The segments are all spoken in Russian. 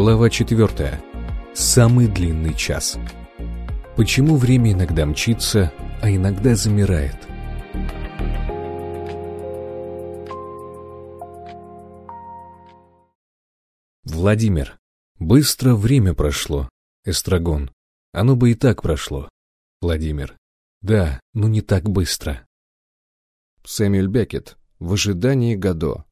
Глава 4. Самый длинный час. Почему время иногда мчится, а иногда замирает? Владимир. Быстро время прошло. Эстрагон. Оно бы и так прошло. Владимир. Да, но не так быстро. Сэмюэль Беккет. В ожидании Годо.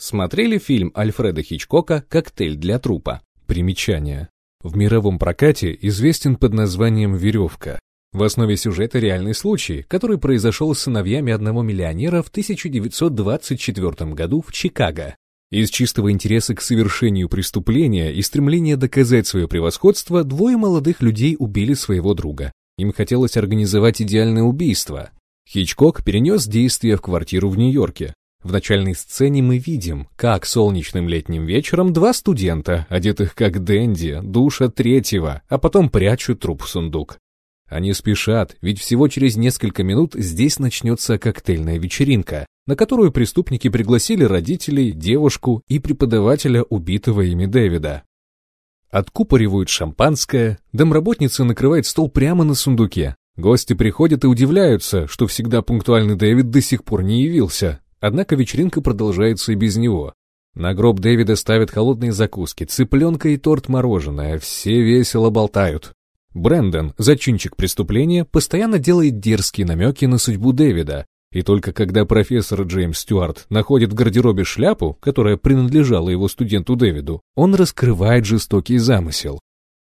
Смотрели фильм Альфреда Хичкока «Коктейль для трупа». Примечание. В мировом прокате известен под названием «Веревка». В основе сюжета реальный случай, который произошел с сыновьями одного миллионера в 1924 году в Чикаго. Из чистого интереса к совершению преступления и стремления доказать свое превосходство двое молодых людей убили своего друга. Им хотелось организовать идеальное убийство. Хичкок перенес действие в квартиру в Нью-Йорке. В начальной сцене мы видим, как солнечным летним вечером два студента, одетых как Дэнди, душат третьего, а потом прячут труп в сундук. Они спешат, ведь всего через несколько минут здесь начнется коктейльная вечеринка, на которую преступники пригласили родителей, девушку и преподавателя убитого ими Дэвида. Откупоривают шампанское, домработница накрывает стол прямо на сундуке. Гости приходят и удивляются, что всегда пунктуальный Дэвид до сих пор не явился. Однако вечеринка продолжается и без него. На гроб Дэвида ставят холодные закуски, цыпленка и торт-мороженое, все весело болтают. Брэндон, зачинчик преступления, постоянно делает дерзкие намеки на судьбу Дэвида, и только когда профессор Джеймс Стюарт находит в гардеробе шляпу, которая принадлежала его студенту Дэвиду, он раскрывает жестокий замысел.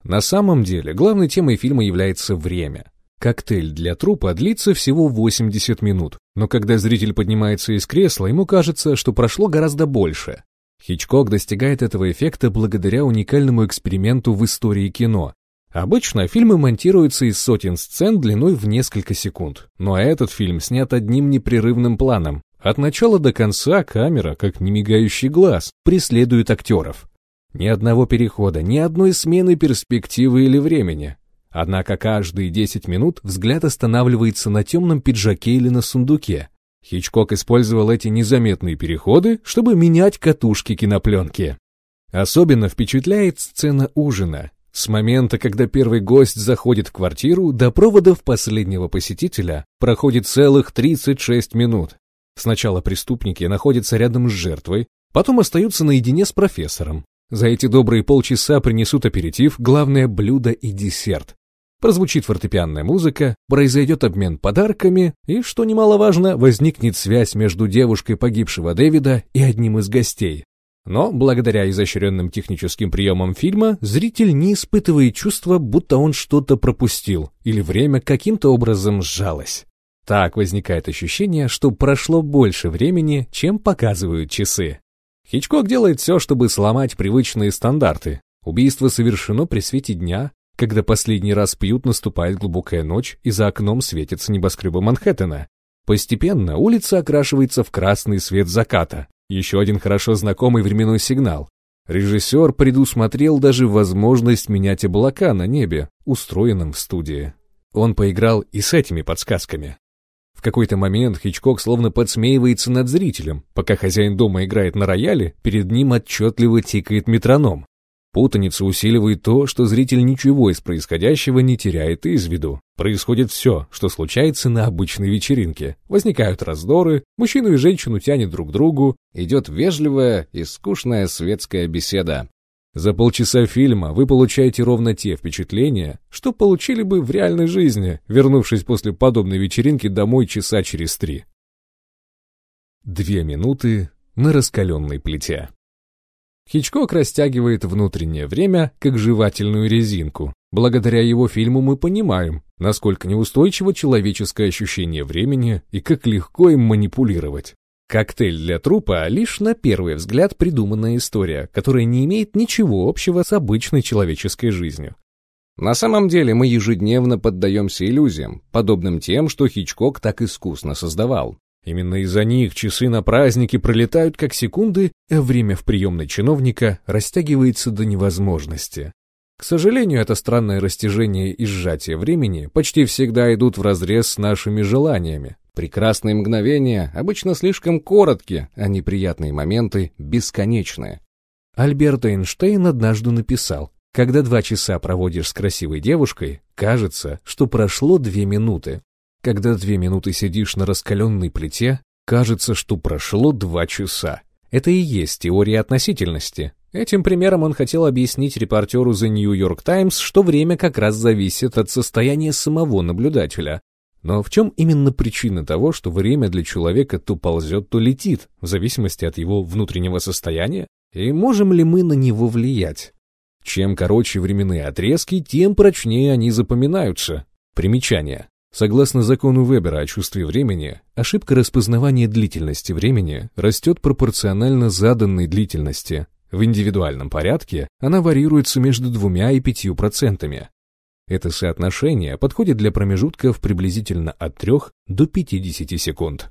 На самом деле, главной темой фильма является время. Коктейль для трупа длится всего 80 минут, но когда зритель поднимается из кресла, ему кажется, что прошло гораздо больше. Хичкок достигает этого эффекта благодаря уникальному эксперименту в истории кино, Обычно фильмы монтируются из сотен сцен длиной в несколько секунд, но этот фильм снят одним непрерывным планом. От начала до конца камера, как немигающий глаз, преследует актеров. Ни одного перехода, ни одной смены перспективы или времени. Однако каждые 10 минут взгляд останавливается на темном пиджаке или на сундуке. Хичкок использовал эти незаметные переходы, чтобы менять катушки кинопленки. Особенно впечатляет сцена ужина, с момента, когда первый гость заходит в квартиру, до проводов последнего посетителя проходит целых 36 минут. Сначала преступники находятся рядом с жертвой, потом остаются наедине с профессором. За эти добрые полчаса принесут аперитив, главное блюдо и десерт. Прозвучит фортепианная музыка, произойдет обмен подарками, и, что немаловажно, возникнет связь между девушкой погибшего Дэвида и одним из гостей. Но благодаря изощренным техническим приемам фильма зритель не испытывает чувства, будто он что-то пропустил или время каким-то образом сжалось. Так возникает ощущение, что прошло больше времени, чем показывают часы. Хичкок делает все, чтобы сломать привычные стандарты. Убийство совершено при свете дня, когда последний раз пьют, наступает глубокая ночь и за окном светится небоскребы Манхэттена. Постепенно улица окрашивается в красный свет заката, еще один хорошо знакомый временной сигнал. Режиссер предусмотрел даже возможность менять облака на небе, устроенном в студии. Он поиграл и с этими подсказками. В какой-то момент Хичкок словно подсмеивается над зрителем, пока хозяин дома играет на рояле, перед ним отчетливо тикает метроном. Путаница усиливает то, что зритель ничего из происходящего не теряет из виду. Происходит все, что случается на обычной вечеринке. Возникают раздоры, мужчину и женщину тянет друг к другу, идет вежливая и скучная светская беседа. За полчаса фильма вы получаете ровно те впечатления, что получили бы в реальной жизни, вернувшись после подобной вечеринки домой часа через три. Две минуты на раскаленной плите. Хичкок растягивает внутреннее время как жевательную резинку. Благодаря его фильму мы понимаем, насколько неустойчиво человеческое ощущение времени и как легко им манипулировать. «Коктейль для трупа» — лишь на первый взгляд придуманная история, которая не имеет ничего общего с обычной человеческой жизнью. На самом деле мы ежедневно поддаемся иллюзиям, подобным тем, что Хичкок так искусно создавал. Именно из-за них часы на празднике пролетают как секунды, а время в приемной чиновника растягивается до невозможности. К сожалению, это странное растяжение и сжатие времени почти всегда идут вразрез с нашими желаниями. Прекрасные мгновения обычно слишком короткие, а неприятные моменты бесконечные. Альберт Эйнштейн однажды написал, когда два часа проводишь с красивой девушкой, кажется, что прошло две минуты. Когда две минуты сидишь на раскаленной плите, кажется, что прошло два часа. Это и есть теория относительности. Этим примером он хотел объяснить репортеру The New York Times, что время как раз зависит от состояния самого наблюдателя. Но в чем именно причина того, что время для человека то ползет, то летит, в зависимости от его внутреннего состояния? И можем ли мы на него влиять? Чем короче временные отрезки, тем прочнее они запоминаются. Примечание. Согласно закону Вебера о чувстве времени, ошибка распознавания длительности времени растет пропорционально заданной длительности. В индивидуальном порядке она варьируется между двумя и пятью процентами. Это соотношение подходит для промежутков приблизительно от 3 до 50 секунд.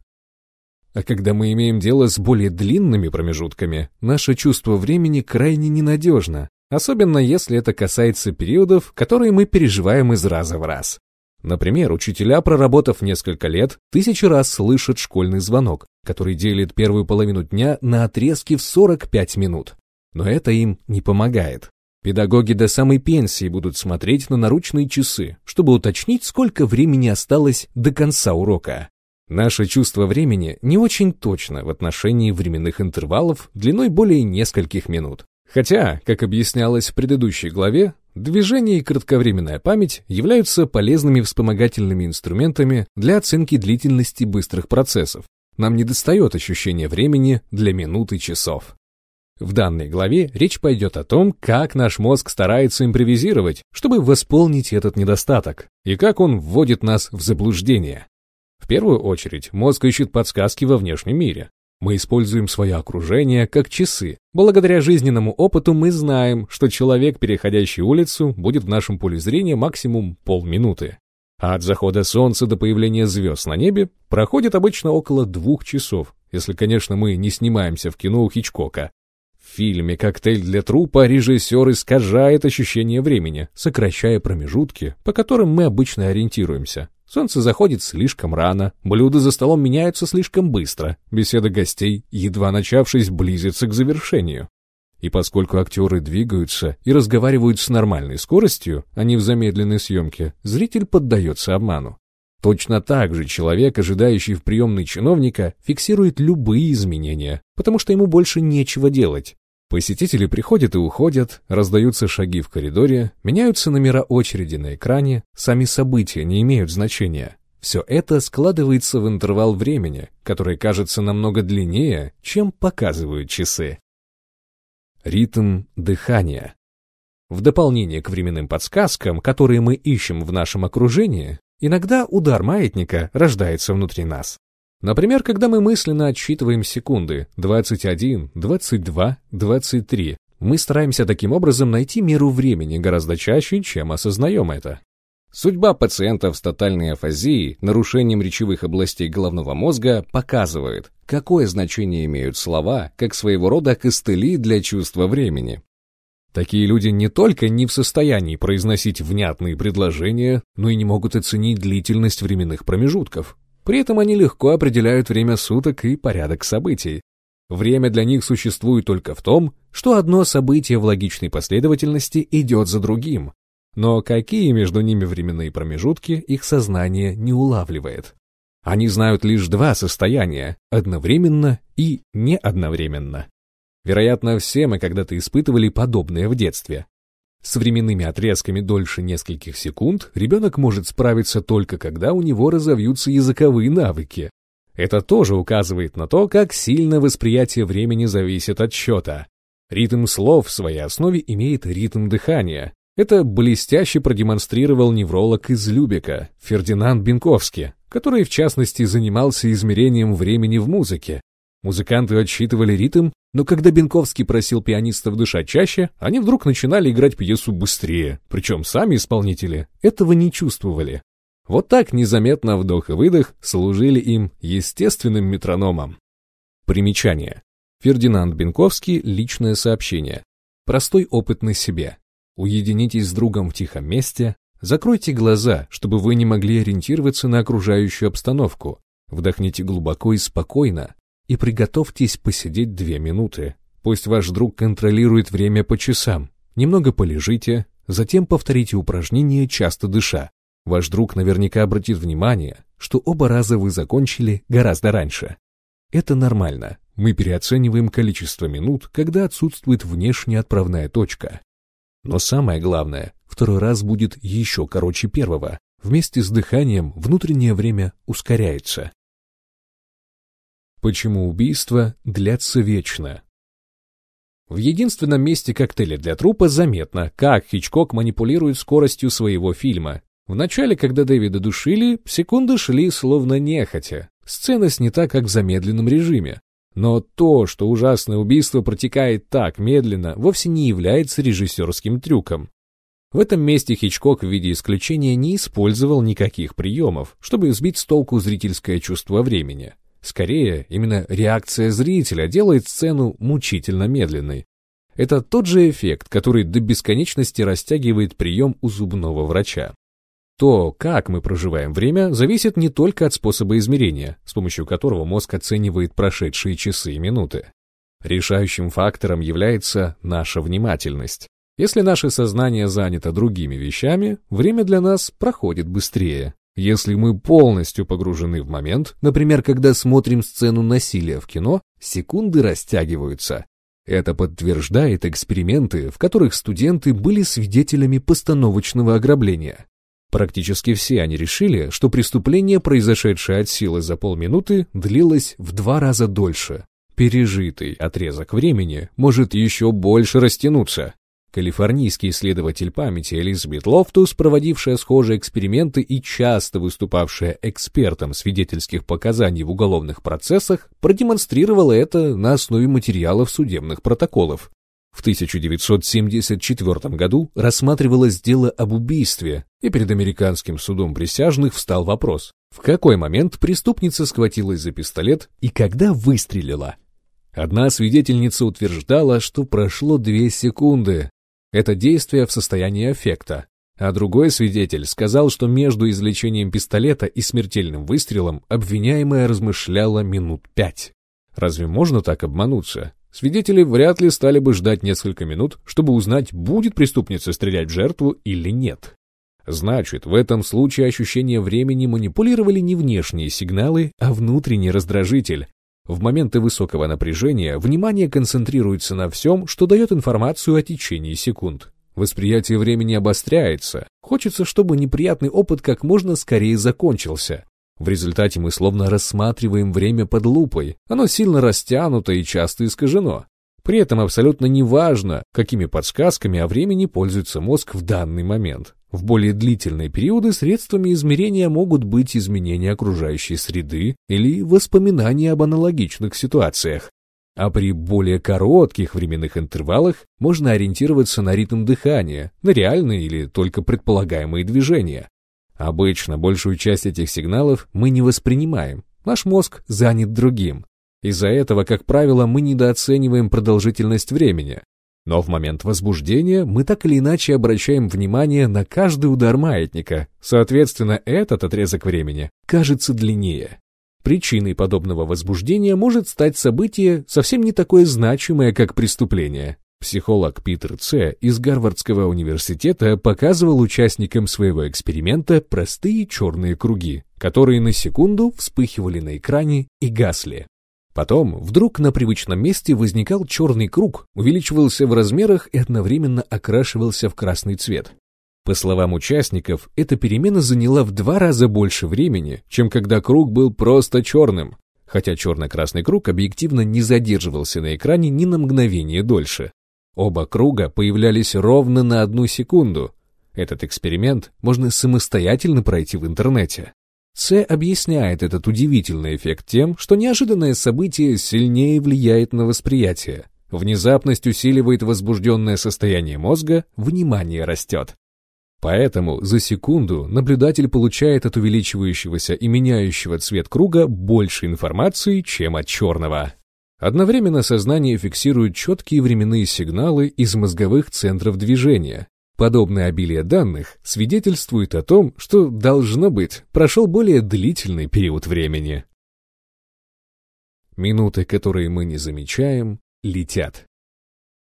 А когда мы имеем дело с более длинными промежутками, наше чувство времени крайне ненадежно, особенно если это касается периодов, которые мы переживаем из раза в раз. Например, учителя, проработав несколько лет, тысячи раз слышат школьный звонок, который делит первую половину дня на отрезки в 45 минут. Но это им не помогает. Педагоги до самой пенсии будут смотреть на наручные часы, чтобы уточнить, сколько времени осталось до конца урока. Наше чувство времени не очень точно в отношении временных интервалов длиной более нескольких минут. Хотя, как объяснялось в предыдущей главе, движение и кратковременная память являются полезными вспомогательными инструментами для оценки длительности быстрых процессов. Нам недостает ощущения времени для минут и часов. В данной главе речь пойдет о том, как наш мозг старается импровизировать, чтобы восполнить этот недостаток, и как он вводит нас в заблуждение. В первую очередь, мозг ищет подсказки во внешнем мире. Мы используем свое окружение как часы. Благодаря жизненному опыту мы знаем, что человек, переходящий улицу, будет в нашем поле зрения максимум полминуты. А от захода солнца до появления звезд на небе проходит обычно около двух часов, если, конечно, мы не снимаемся в кино у Хичкока. Фильме «Коктейль для трупа» режиссер искажает ощущение времени, сокращая промежутки, по которым мы обычно ориентируемся. Солнце заходит слишком рано, блюда за столом меняются слишком быстро, беседа гостей, едва начавшись, близится к завершению. И поскольку актеры двигаются и разговаривают с нормальной скоростью, а не в замедленной съемке, зритель поддается обману. Точно так же человек, ожидающий в приемной чиновника, фиксирует любые изменения, потому что ему больше нечего делать. Посетители приходят и уходят, раздаются шаги в коридоре, меняются номера очереди на экране, сами события не имеют значения. Все это складывается в интервал времени, который кажется намного длиннее, чем показывают часы. Ритм дыхания. В дополнение к временным подсказкам, которые мы ищем в нашем окружении, иногда удар маятника рождается внутри нас. Например, когда мы мысленно отсчитываем секунды 21, 22, 23, мы стараемся таким образом найти меру времени гораздо чаще, чем осознаем это. Судьба пациентов с тотальной афазией, нарушением речевых областей головного мозга, показывает, какое значение имеют слова, как своего рода костыли для чувства времени. Такие люди не только не в состоянии произносить внятные предложения, но и не могут оценить длительность временных промежутков. При этом они легко определяют время суток и порядок событий. Время для них существует только в том, что одно событие в логичной последовательности идет за другим. Но какие между ними временные промежутки их сознание не улавливает. Они знают лишь два состояния – одновременно и неодновременно. Вероятно, все мы когда-то испытывали подобное в детстве. С временными отрезками дольше нескольких секунд ребенок может справиться только когда у него разовьются языковые навыки. Это тоже указывает на то, как сильно восприятие времени зависит от счета. Ритм слов в своей основе имеет ритм дыхания. Это блестяще продемонстрировал невролог из Любека Фердинанд Бенковский, который в частности занимался измерением времени в музыке. Музыканты отсчитывали ритм но когда Бенковский просил пианистов дышать чаще, они вдруг начинали играть пьесу быстрее, причем сами исполнители этого не чувствовали. Вот так незаметно вдох и выдох служили им естественным метрономом. Примечание. Фердинанд Бенковский «Личное сообщение». Простой опыт на себе. Уединитесь с другом в тихом месте, закройте глаза, чтобы вы не могли ориентироваться на окружающую обстановку. Вдохните глубоко и спокойно, и приготовьтесь посидеть две минуты. Пусть ваш друг контролирует время по часам. Немного полежите, затем повторите упражнение, часто дыша. Ваш друг наверняка обратит внимание, что оба раза вы закончили гораздо раньше. Это нормально. Мы переоцениваем количество минут, когда отсутствует внешняя отправная точка. Но самое главное, второй раз будет еще короче первого. Вместе с дыханием внутреннее время ускоряется. Почему убийства длятся вечно? В единственном месте коктейля для трупа заметно, как Хичкок манипулирует скоростью своего фильма. Вначале, когда Дэвида душили, секунды шли словно нехотя. Сцена снята как в замедленном режиме. Но то, что ужасное убийство протекает так медленно, вовсе не является режиссерским трюком. В этом месте Хичкок в виде исключения не использовал никаких приемов, чтобы сбить с толку зрительское чувство времени. Скорее, именно реакция зрителя делает сцену мучительно медленной. Это тот же эффект, который до бесконечности растягивает прием у зубного врача. То, как мы проживаем время, зависит не только от способа измерения, с помощью которого мозг оценивает прошедшие часы и минуты. Решающим фактором является наша внимательность. Если наше сознание занято другими вещами, время для нас проходит быстрее. Если мы полностью погружены в момент, например, когда смотрим сцену насилия в кино, секунды растягиваются. Это подтверждает эксперименты, в которых студенты были свидетелями постановочного ограбления. Практически все они решили, что преступление, произошедшее от силы за полминуты, длилось в два раза дольше. Пережитый отрезок времени может еще больше растянуться. Калифорнийский исследователь памяти Элизабет Лофтус, проводившая схожие эксперименты и часто выступавшая экспертом свидетельских показаний в уголовных процессах, продемонстрировала это на основе материалов судебных протоколов. В 1974 году рассматривалось дело об убийстве, и перед американским судом присяжных встал вопрос, в какой момент преступница схватилась за пистолет и когда выстрелила. Одна свидетельница утверждала, что прошло две секунды, это действие в состоянии аффекта. А другой свидетель сказал, что между извлечением пистолета и смертельным выстрелом обвиняемая размышляла минут пять. Разве можно так обмануться? Свидетели вряд ли стали бы ждать несколько минут, чтобы узнать, будет преступница стрелять в жертву или нет. Значит, в этом случае ощущение времени манипулировали не внешние сигналы, а внутренний раздражитель, в моменты высокого напряжения внимание концентрируется на всем, что дает информацию о течении секунд. Восприятие времени обостряется. Хочется, чтобы неприятный опыт как можно скорее закончился. В результате мы словно рассматриваем время под лупой. Оно сильно растянуто и часто искажено. При этом абсолютно неважно, какими подсказками о времени пользуется мозг в данный момент. В более длительные периоды средствами измерения могут быть изменения окружающей среды или воспоминания об аналогичных ситуациях. А при более коротких временных интервалах можно ориентироваться на ритм дыхания, на реальные или только предполагаемые движения. Обычно большую часть этих сигналов мы не воспринимаем, наш мозг занят другим. Из-за этого, как правило, мы недооцениваем продолжительность времени, но в момент возбуждения мы так или иначе обращаем внимание на каждый удар маятника, соответственно, этот отрезок времени кажется длиннее. Причиной подобного возбуждения может стать событие, совсем не такое значимое, как преступление. Психолог Питер Ц. из Гарвардского университета показывал участникам своего эксперимента простые черные круги, которые на секунду вспыхивали на экране и гасли. Потом вдруг на привычном месте возникал черный круг, увеличивался в размерах и одновременно окрашивался в красный цвет. По словам участников, эта перемена заняла в два раза больше времени, чем когда круг был просто черным, хотя черно-красный круг объективно не задерживался на экране ни на мгновение дольше. Оба круга появлялись ровно на одну секунду. Этот эксперимент можно самостоятельно пройти в интернете. С объясняет этот удивительный эффект тем, что неожиданное событие сильнее влияет на восприятие. Внезапность усиливает возбужденное состояние мозга, внимание растет. Поэтому за секунду наблюдатель получает от увеличивающегося и меняющего цвет круга больше информации, чем от черного. Одновременно сознание фиксирует четкие временные сигналы из мозговых центров движения, Подобное обилие данных свидетельствует о том, что, должно быть, прошел более длительный период времени. Минуты, которые мы не замечаем, летят.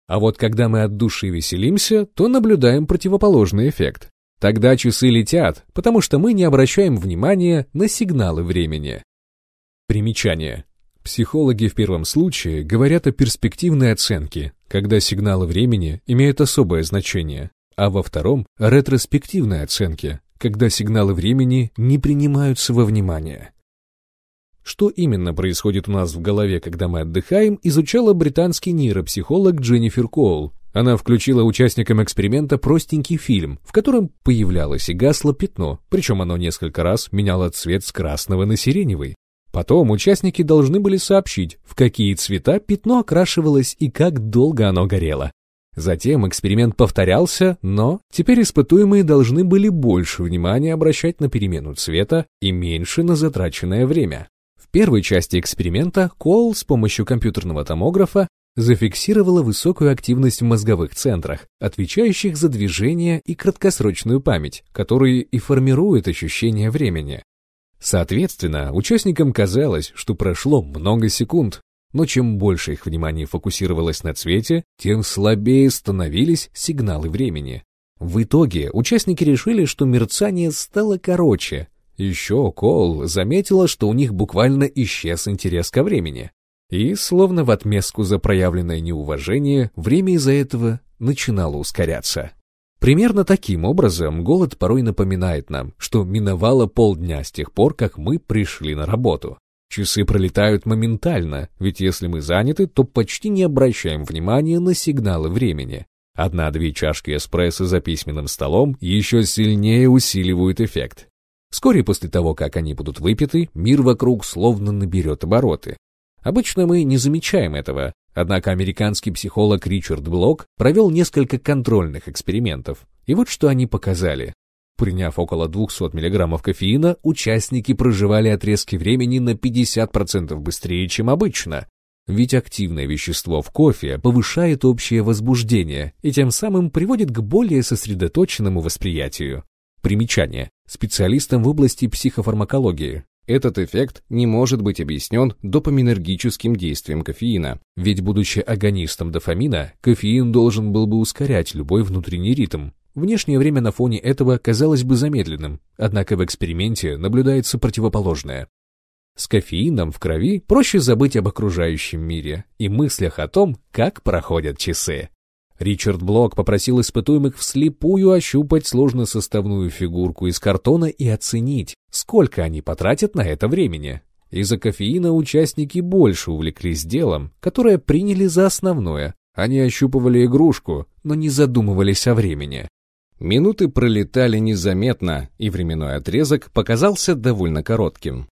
А вот когда мы от души веселимся, то наблюдаем противоположный эффект. Тогда часы летят, потому что мы не обращаем внимания на сигналы времени. Примечание. Психологи в первом случае говорят о перспективной оценке, когда сигналы времени имеют особое значение, а во втором – ретроспективной оценке, когда сигналы времени не принимаются во внимание. Что именно происходит у нас в голове, когда мы отдыхаем, изучала британский нейропсихолог Дженнифер Коул. Она включила участникам эксперимента простенький фильм, в котором появлялось и гасло пятно, причем оно несколько раз меняло цвет с красного на сиреневый. Потом участники должны были сообщить, в какие цвета пятно окрашивалось и как долго оно горело. Затем эксперимент повторялся, но теперь испытуемые должны были больше внимания обращать на перемену цвета и меньше на затраченное время первой части эксперимента Коул с помощью компьютерного томографа зафиксировала высокую активность в мозговых центрах, отвечающих за движение и краткосрочную память, которые и формируют ощущение времени. Соответственно, участникам казалось, что прошло много секунд, но чем больше их внимание фокусировалось на цвете, тем слабее становились сигналы времени. В итоге участники решили, что мерцание стало короче, еще Кол заметила, что у них буквально исчез интерес ко времени. И, словно в отместку за проявленное неуважение, время из-за этого начинало ускоряться. Примерно таким образом голод порой напоминает нам, что миновало полдня с тех пор, как мы пришли на работу. Часы пролетают моментально, ведь если мы заняты, то почти не обращаем внимания на сигналы времени. Одна-две чашки эспрессо за письменным столом еще сильнее усиливают эффект. Вскоре после того, как они будут выпиты, мир вокруг словно наберет обороты. Обычно мы не замечаем этого, однако американский психолог Ричард Блок провел несколько контрольных экспериментов, и вот что они показали. Приняв около 200 мг кофеина, участники проживали отрезки времени на 50% быстрее, чем обычно. Ведь активное вещество в кофе повышает общее возбуждение и тем самым приводит к более сосредоточенному восприятию. Примечание специалистом в области психофармакологии. Этот эффект не может быть объяснен допаминергическим действием кофеина, ведь будучи агонистом дофамина, кофеин должен был бы ускорять любой внутренний ритм. Внешнее время на фоне этого казалось бы замедленным, однако в эксперименте наблюдается противоположное. С кофеином в крови проще забыть об окружающем мире и мыслях о том, как проходят часы. Ричард Блок попросил испытуемых вслепую ощупать сложносоставную фигурку из картона и оценить, сколько они потратят на это времени. Из-за кофеина участники больше увлеклись делом, которое приняли за основное. Они ощупывали игрушку, но не задумывались о времени. Минуты пролетали незаметно, и временной отрезок показался довольно коротким.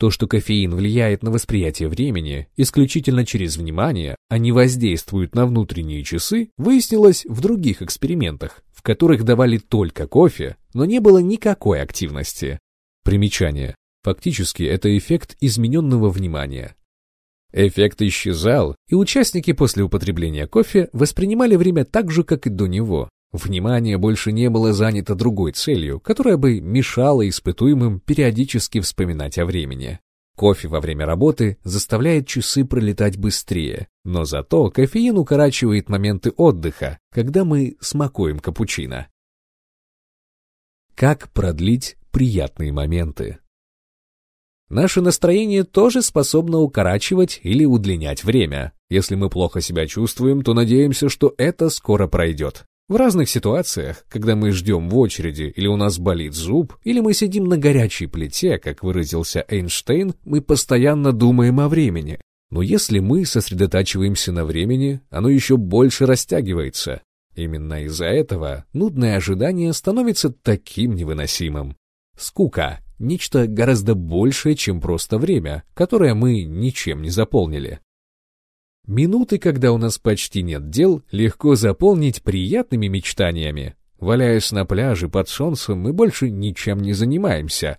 То, что кофеин влияет на восприятие времени исключительно через внимание, а не воздействует на внутренние часы, выяснилось в других экспериментах, в которых давали только кофе, но не было никакой активности. Примечание. Фактически это эффект измененного внимания. Эффект исчезал, и участники после употребления кофе воспринимали время так же, как и до него, Внимание больше не было занято другой целью, которая бы мешала испытуемым периодически вспоминать о времени. Кофе во время работы заставляет часы пролетать быстрее, но зато кофеин укорачивает моменты отдыха, когда мы смакуем капучино. Как продлить приятные моменты? Наше настроение тоже способно укорачивать или удлинять время. Если мы плохо себя чувствуем, то надеемся, что это скоро пройдет. В разных ситуациях, когда мы ждем в очереди, или у нас болит зуб, или мы сидим на горячей плите, как выразился Эйнштейн, мы постоянно думаем о времени. Но если мы сосредотачиваемся на времени, оно еще больше растягивается. Именно из-за этого нудное ожидание становится таким невыносимым. Скука — нечто гораздо большее, чем просто время, которое мы ничем не заполнили. Минуты, когда у нас почти нет дел, легко заполнить приятными мечтаниями. Валяясь на пляже под солнцем, мы больше ничем не занимаемся.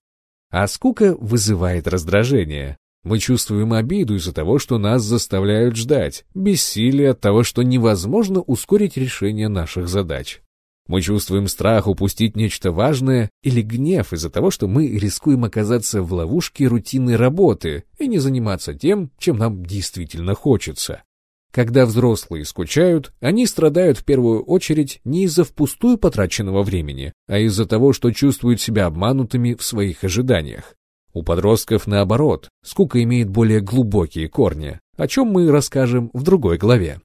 А скука вызывает раздражение. Мы чувствуем обиду из-за того, что нас заставляют ждать, бессилие от того, что невозможно ускорить решение наших задач. Мы чувствуем страх упустить нечто важное или гнев из-за того, что мы рискуем оказаться в ловушке рутинной работы и не заниматься тем, чем нам действительно хочется. Когда взрослые скучают, они страдают в первую очередь не из-за впустую потраченного времени, а из-за того, что чувствуют себя обманутыми в своих ожиданиях. У подростков наоборот, скука имеет более глубокие корни, о чем мы расскажем в другой главе.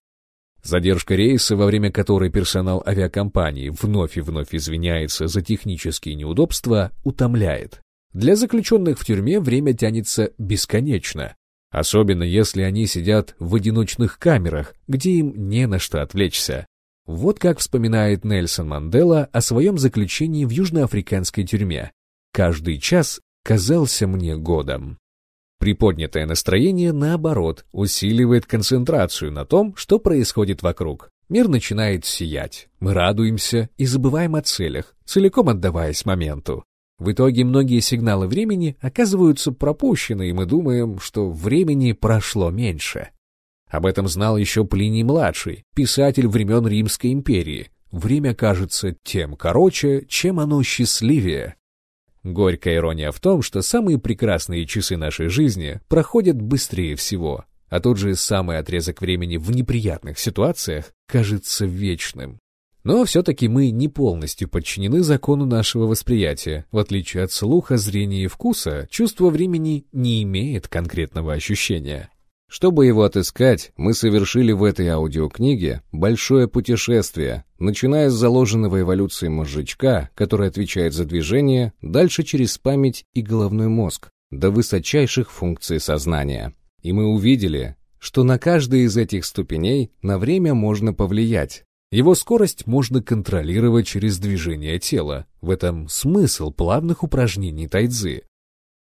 Задержка рейса, во время которой персонал авиакомпании вновь и вновь извиняется за технические неудобства, утомляет. Для заключенных в тюрьме время тянется бесконечно, особенно если они сидят в одиночных камерах, где им не на что отвлечься. Вот как вспоминает Нельсон Мандела о своем заключении в южноафриканской тюрьме. «Каждый час казался мне годом». Приподнятое настроение, наоборот, усиливает концентрацию на том, что происходит вокруг. Мир начинает сиять, мы радуемся и забываем о целях, целиком отдаваясь моменту. В итоге многие сигналы времени оказываются пропущены, и мы думаем, что времени прошло меньше. Об этом знал еще Плиний-младший, писатель времен Римской империи. Время кажется тем короче, чем оно счастливее. Горькая ирония в том, что самые прекрасные часы нашей жизни проходят быстрее всего, а тот же самый отрезок времени в неприятных ситуациях кажется вечным. Но все-таки мы не полностью подчинены закону нашего восприятия. В отличие от слуха, зрения и вкуса, чувство времени не имеет конкретного ощущения. Чтобы его отыскать, мы совершили в этой аудиокниге большое путешествие, начиная с заложенного эволюцией мозжечка, который отвечает за движение, дальше через память и головной мозг, до высочайших функций сознания. И мы увидели, что на каждой из этих ступеней на время можно повлиять, его скорость можно контролировать через движение тела. В этом смысл плавных упражнений тайцзи.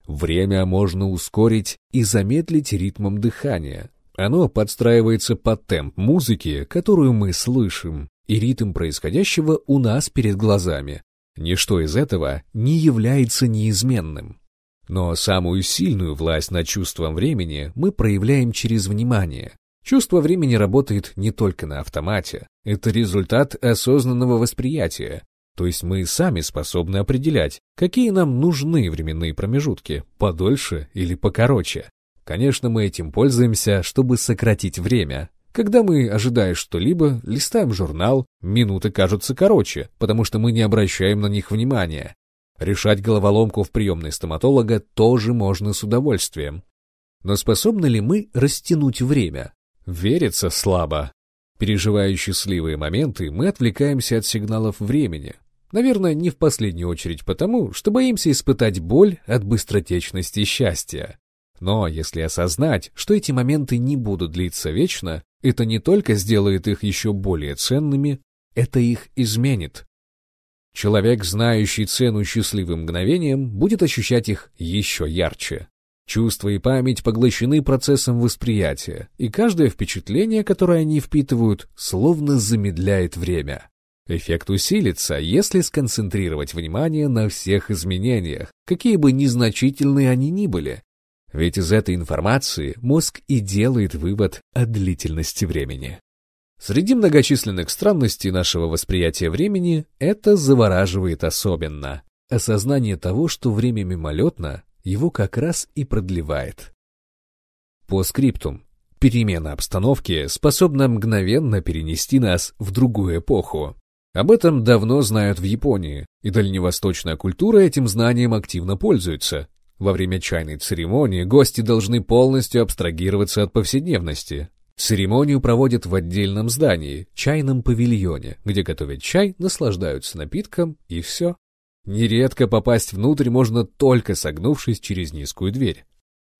Время можно ускорить и замедлить ритмом дыхания. Оно подстраивается под темп музыки, которую мы слышим, и ритм происходящего у нас перед глазами. Ничто из этого не является неизменным. Но самую сильную власть над чувством времени мы проявляем через внимание. Чувство времени работает не только на автомате. Это результат осознанного восприятия. То есть мы сами способны определять, какие нам нужны временные промежутки, подольше или покороче. Конечно, мы этим пользуемся, чтобы сократить время. Когда мы, ожидая что-либо, листаем журнал, минуты кажутся короче, потому что мы не обращаем на них внимания. Решать головоломку в приемной стоматолога тоже можно с удовольствием. Но способны ли мы растянуть время? Верится слабо. Переживая счастливые моменты, мы отвлекаемся от сигналов времени. Наверное, не в последнюю очередь потому, что боимся испытать боль от быстротечности счастья. Но если осознать, что эти моменты не будут длиться вечно, это не только сделает их еще более ценными, это их изменит. Человек, знающий цену счастливым мгновениям, будет ощущать их еще ярче. Чувства и память поглощены процессом восприятия, и каждое впечатление, которое они впитывают, словно замедляет время. Эффект усилится, если сконцентрировать внимание на всех изменениях, какие бы незначительные они ни были. Ведь из этой информации мозг и делает вывод о длительности времени. Среди многочисленных странностей нашего восприятия времени это завораживает особенно. Осознание того, что время мимолетно, его как раз и продлевает. По скриптум. Перемена обстановки способна мгновенно перенести нас в другую эпоху. Об этом давно знают в Японии, и дальневосточная культура этим знанием активно пользуется. Во время чайной церемонии гости должны полностью абстрагироваться от повседневности. Церемонию проводят в отдельном здании, чайном павильоне, где готовят чай, наслаждаются напитком и все. Нередко попасть внутрь можно только согнувшись через низкую дверь.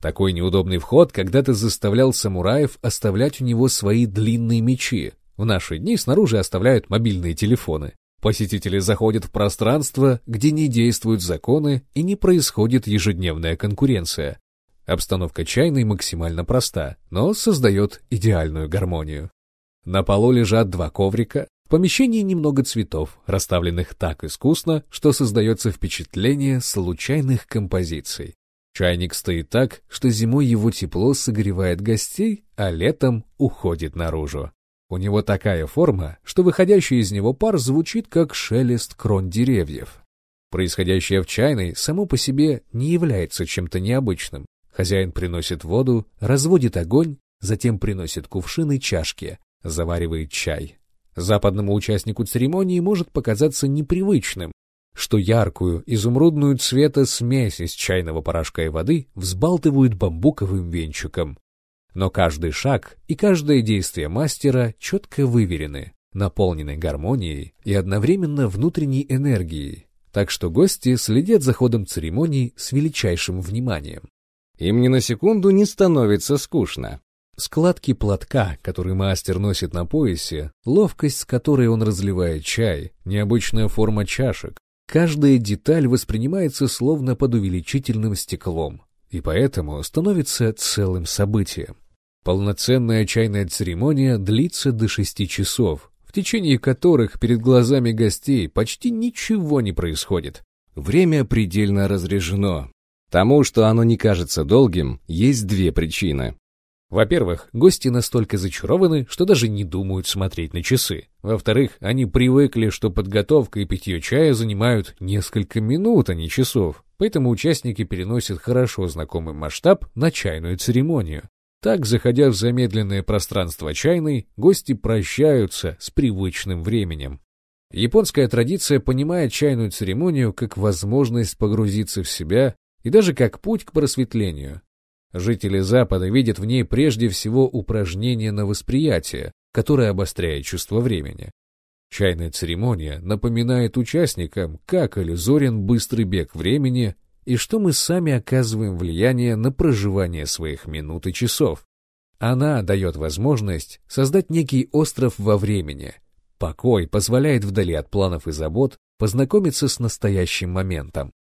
Такой неудобный вход когда-то заставлял самураев оставлять у него свои длинные мечи. В наши дни снаружи оставляют мобильные телефоны. Посетители заходят в пространство, где не действуют законы и не происходит ежедневная конкуренция. Обстановка чайной максимально проста, но создает идеальную гармонию. На полу лежат два коврика, помещении немного цветов, расставленных так искусно, что создается впечатление случайных композиций. Чайник стоит так, что зимой его тепло согревает гостей, а летом уходит наружу. У него такая форма, что выходящий из него пар звучит как шелест крон деревьев. Происходящее в чайной само по себе не является чем-то необычным. Хозяин приносит воду, разводит огонь, затем приносит кувшины чашки, заваривает чай. Западному участнику церемонии может показаться непривычным, что яркую, изумрудную цвета смесь из чайного порошка и воды взбалтывают бамбуковым венчиком. Но каждый шаг и каждое действие мастера четко выверены, наполнены гармонией и одновременно внутренней энергией, так что гости следят за ходом церемонии с величайшим вниманием. Им ни на секунду не становится скучно. Складки платка, который мастер носит на поясе, ловкость, с которой он разливает чай, необычная форма чашек, каждая деталь воспринимается словно под увеличительным стеклом, и поэтому становится целым событием. Полноценная чайная церемония длится до шести часов, в течение которых перед глазами гостей почти ничего не происходит. Время предельно разрежено. Тому, что оно не кажется долгим, есть две причины. Во-первых, гости настолько зачарованы, что даже не думают смотреть на часы. Во-вторых, они привыкли, что подготовка и питье чая занимают несколько минут, а не часов. Поэтому участники переносят хорошо знакомый масштаб на чайную церемонию. Так, заходя в замедленное пространство чайной, гости прощаются с привычным временем. Японская традиция понимает чайную церемонию как возможность погрузиться в себя и даже как путь к просветлению. Жители Запада видят в ней прежде всего упражнение на восприятие, которое обостряет чувство времени. Чайная церемония напоминает участникам, как иллюзорен быстрый бег времени и что мы сами оказываем влияние на проживание своих минут и часов. Она дает возможность создать некий остров во времени. Покой позволяет вдали от планов и забот познакомиться с настоящим моментом.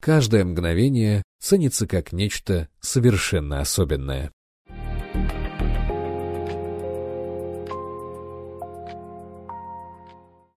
Каждое мгновение ценится как нечто совершенно особенное.